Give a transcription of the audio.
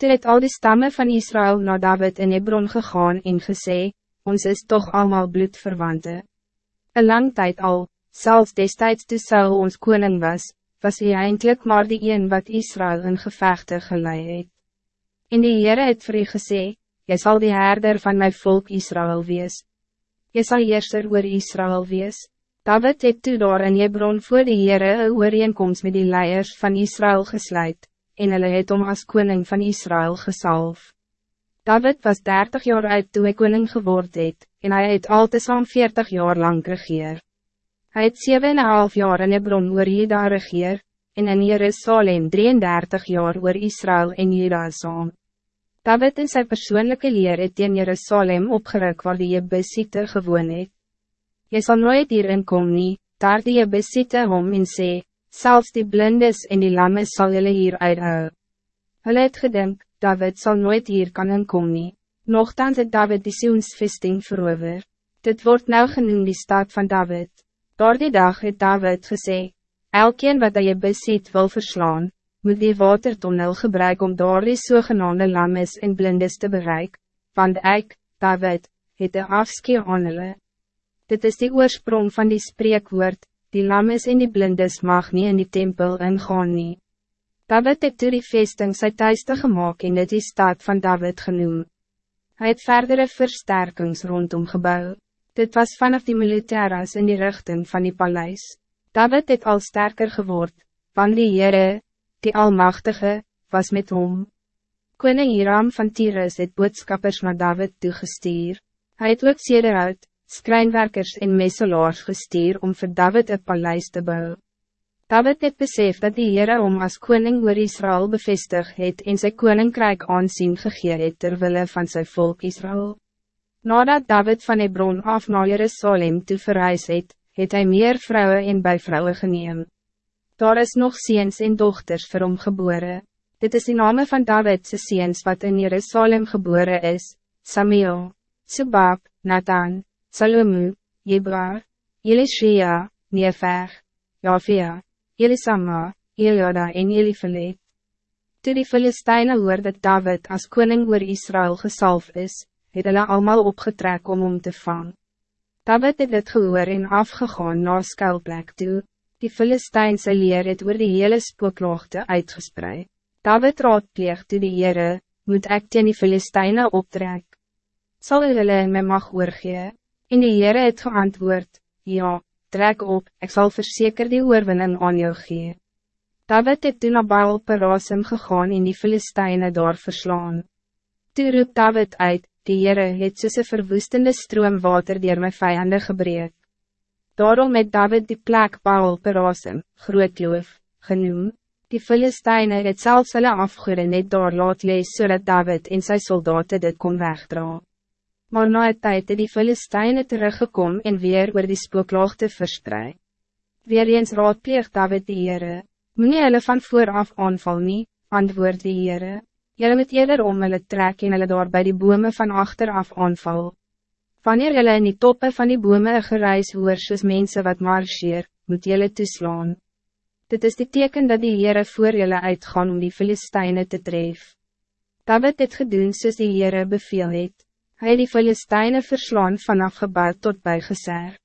Toe het al die stammen van Israël naar David in Hebron gegaan en gesê, ons is toch allemaal bloedverwanten. Een lang tijd al, zelfs destijds toe Saul ons koning was, was hij eindelijk maar die een wat Israël in gevechte geleid het. En die Heere het vir u gesê, jy sal die herder van mijn volk Israël wees. Jy sal heerser oor Israël wees. David het toe daar in Hebron voor die Heere een ooreenkomst met die leiers van Israël gesluit, en hulle het om as koning van Israël gesalf. David was 30 jaar oud toen hij koning geword het, en hij het al saam 40 jaar lang regeer. Hij het 7,5 jaar in Hebron oor Jeda regeer, en in Jerusalem 33 jaar oor Israël en Jeda saam. David in zijn persoonlijke leer het in Jerusalem opgeruk waar die Jebusite gewoon het. Jy sal nooit hierin kom nie, daar die Jebusite hom en sê, Zelfs die blindes en die lammes zal jullie hier uithou. Hulle het gedink, David zal nooit hier kan inkom nie. Nochtans het David die Sioensvesting verover. Dit wordt nou genoemd die stad van David. Door die dag het David gesê, Elkeen wat je besit wil verslaan, moet die watertonnel gebruiken om door die sogenaamde lammes en blindes te bereiken. want ik, David, het de afskeer aan hulle. Dit is die oorsprong van die spreekwoord, die lammes en die blindes mag niet in die tempel ingaan nie. David het toe die vesting sy thuiste gemaakt en dit die stad van David genoem. Hij het verdere versterkings rondom gebouw. Dit was vanaf die militairas in die richting van die paleis. David het al sterker geword, van die Heere, die Almachtige, was met hom. Koning Hiram van Tyrus het boodskappers naar David toegestuur. Hij het ook sederuit, skrynwerkers en messelaars gestuur om voor David een paleis te bouwen. David het besef dat die Heere om as koning oor Israël bevestig het en sy koninkrijk aansien gegee het terwille van zijn volk Israël. Nadat David van Hebron af naar Jerusalem toe verhuis het, het hy meer vrouwen en bijvrouwen geneem. Daar is nog ziens en dochters vir hom gebore. Dit is die name van Davidse ziens wat in Jerusalem geboren is, Samuel, Subab, Nathan, Salomu, Jebra, Elishia, Nefer, Jafia, Elisama, Eliada en Elifelet. Toe die Filisteine hoor dat David als koning oor Israël gesalf is, het hulle allemaal opgetrek om om te vang. David het dit gehoor en afgegaan na skuilplek toe, die Filisteinse leer het oor die hele spookloogte uitgespreid. David raadpleeg toe die Heere, moet ek teen die Filisteine optrek. Sal hulle in my mag oorgee? En die Heere het geantwoord, ja, trek op, ik zal verzeker die oorwinning aan jou gee. David het toen naar Baal Perasem gegaan en die Filisteine daar verslaan. Toe roep David uit, die Heere het soos een verwoestende stroom water dier my vijanden gebreek. Daarom het David die plek Baal Perasem, groot loof, genoem. Die Filisteine het zelfs hulle afgoede net daar laat lees, zodat David en zijn soldaten dit kon wegdragen. Maar na het tijd het die Filisteine teruggekom en weer oor die spookloogte verspreid. Weer eens raadpleeg David die Heere, Moe hulle van vooraf aanval nie, antwoord die Heere, Julle moet eerder om hulle trek en hulle daar by die bome van achteraf aanval. Wanneer julle in die toppe van die bome een gereis hoor soos mense wat marcheer, moet julle toeslaan. Dit is die teken dat die Heere voor julle uitgaan om die Filisteine te tref. David het gedoen soos die Heere beveel het. Hij die Filisteine verslaan vanaf gebouw tot bij geser.